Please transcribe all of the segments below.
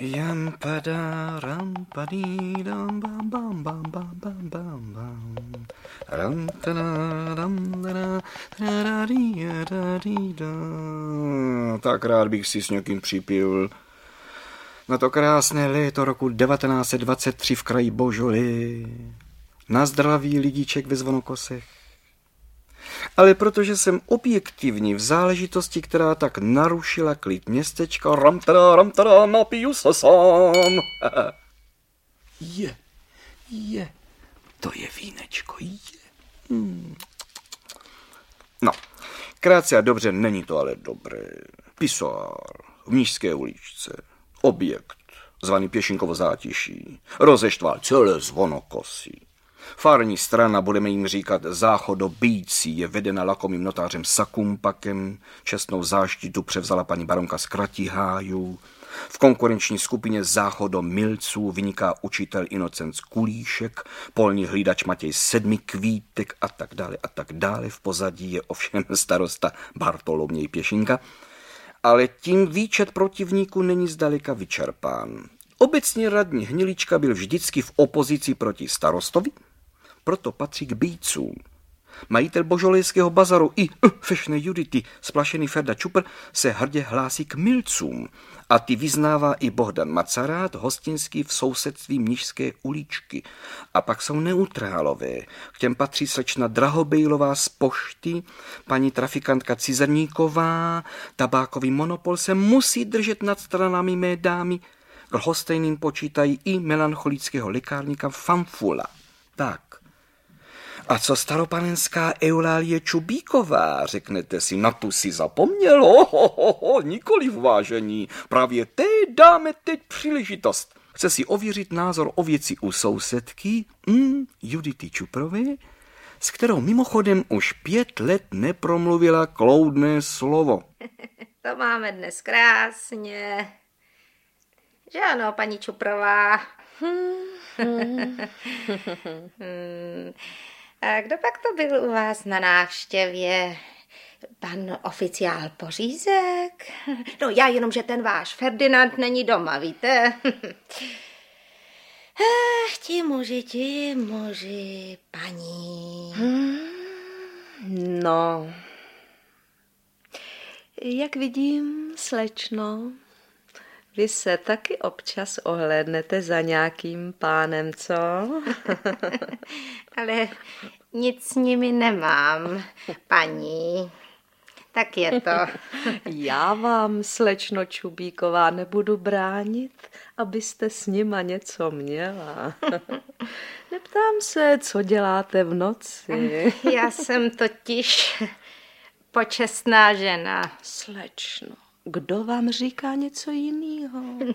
Jam pada ram padí dam bam bam bam bam bam bam bam ram tada ram tada tada dí da dí da. Tak rád bych si s někým připil. Na to krásné léto roku 1923 v kraji Božoli. Na zdraví lidíček ve zvonokosech. Ale protože jsem objektivní v záležitosti, která tak narušila klid městečka, ram tada, ram tada, napiju se sám. Je, je, to je vínečko, je. Hmm. No, krátce a dobře, není to ale dobré. Pisoár v Nížské uličce, objekt, zvaný Pěšinkovo zátiší, rozeštval celé zvonokosí. Farní strana, budeme jim říkat záchodo bící, je vedena lakomým notářem Sakumpakem, čestnou záštitu převzala paní baronka z Kratihájů, v konkurenční skupině záchodo milců vyniká učitel Inocenc Kulíšek, polní hlídač Matěj Sedmi Kvítek a tak dále a tak dále. V pozadí je ovšem starosta Bartoloměj Pěšinka. Ale tím výčet protivníků není zdaleka vyčerpán. Obecně radní Hnilička byl vždycky v opozici proti starostovi, proto patří k bíjcům. Majitel božolejského bazaru i uh, fešné Judity, splašený Ferda Čupr, se hrdě hlásí k milcům a ty vyznává i Bohdan Macarát, hostinský v sousedství Mnižské uličky. A pak jsou neutrálové. K těm patří slečna Drahobejlová z pošty, paní trafikantka Cizerníková, tabákový monopol se musí držet nad stranami mé dámy, k hostejným počítají i melancholického likárníka Fanfula. Tak, a co staropanenská Eulálie Čubíková, řeknete si, na tu si zapomněl? Ho, ho, ho, ho, nikoli vážení, právě té dáme teď příležitost. Chce si ověřit názor o věci u sousedky, mm, Judity Čuprové, s kterou mimochodem už pět let nepromluvila kloudné slovo. To máme dnes krásně. Že ano, paní Čuprová? hmm. A kdo pak to byl u vás na návštěvě? Pan oficiál Pořízek? No já jenom, že ten váš Ferdinand není doma, víte? Ach, ti muži, ti muži, paní. No, jak vidím, slečno, vy se taky občas ohlédnete za nějakým pánem, co? Ale nic s nimi nemám, paní. Tak je to. Já vám, slečno Čubíková, nebudu bránit, abyste s nima něco měla. Neptám se, co děláte v noci. Já jsem totiž počestná žena. Slečno, kdo vám říká něco jiného?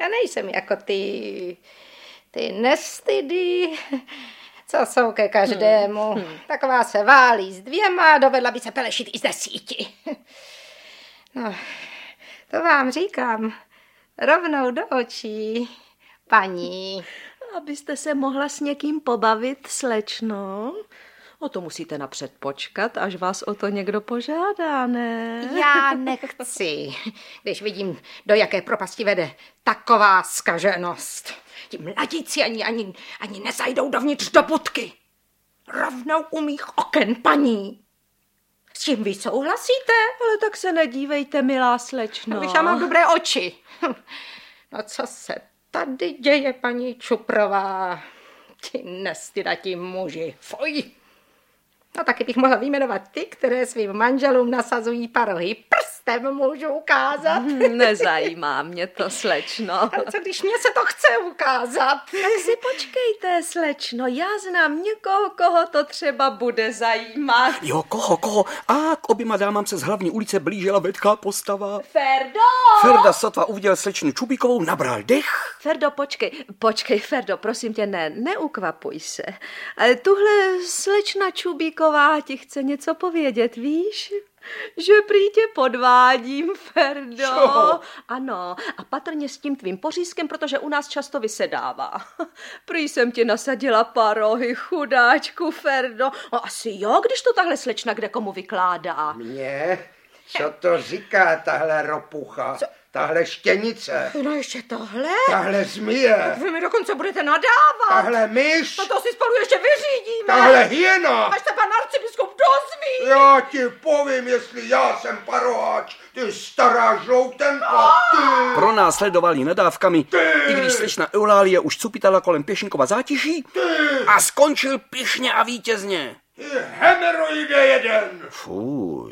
Já nejsem jako ty, ty nestydy, co jsou ke každému. Hmm. Hmm. Taková se válí s dvěma, dovedla by se pelešit i z desíti. No, to vám říkám rovnou do očí, paní. Abyste se mohla s někým pobavit, slečno. O to musíte napřed počkat, až vás o to někdo požádá, ne? Já nechci, když vidím, do jaké propasti vede taková skaženost. Ti mladíci ani, ani, ani nezajdou dovnitř do budky. Rovnou u mých oken, paní. S čím vy souhlasíte? Ale tak se nedívejte, milá slečno. Když já mám dobré oči. No co se tady děje, paní Čuprová? Ti nestydatí muži. Fuj. No taky bych mohla vyjmenovat ty, které svým manželům nasazují parohy. Prstem můžu ukázat. Nezajímá mě to, slečno. Ale co když mě se to chce ukázat? Tak si počkejte, slečno, já znám někoho, koho to třeba bude zajímat. Jo, koho, koho? A k oběma dámám se z hlavní ulice blížila vedká postava. Ferdo! Ferda sotva uviděl slečnu Čubíkovou, nabral dech. Ferdo, počkej, počkej, Ferdo, prosím tě, ne, neukvapuj se. Ale tuhle slečna Čubíková ti chce něco povědět, víš? Že prý tě podvádím, Ferdo. Čo? Ano, a patrně s tím tvým pořízkem, protože u nás často vysedává. Prý jsem ti nasadila parohy, chudáčku, Ferdo. No asi jo, když to tahle slečna kde komu vykládá. Mě? Co to říká tahle ropucha? Co? Tahle štěnice. No ještě tohle? Tahle zmije. Vy mi dokonce budete nadávat. Tahle myš. No to si spolu ještě vyřídíme. Tahle hyena. Až se. Já ti povím, jestli já jsem paroháč. Ty stará žloutenka. Ty. Pro nás sledovali nadávkami, ty. i když slečna Eulálie už cupitala kolem Pěšinkova zátiší ty. a skončil pišně a vítězně. Hemeroide jeden. Fuj.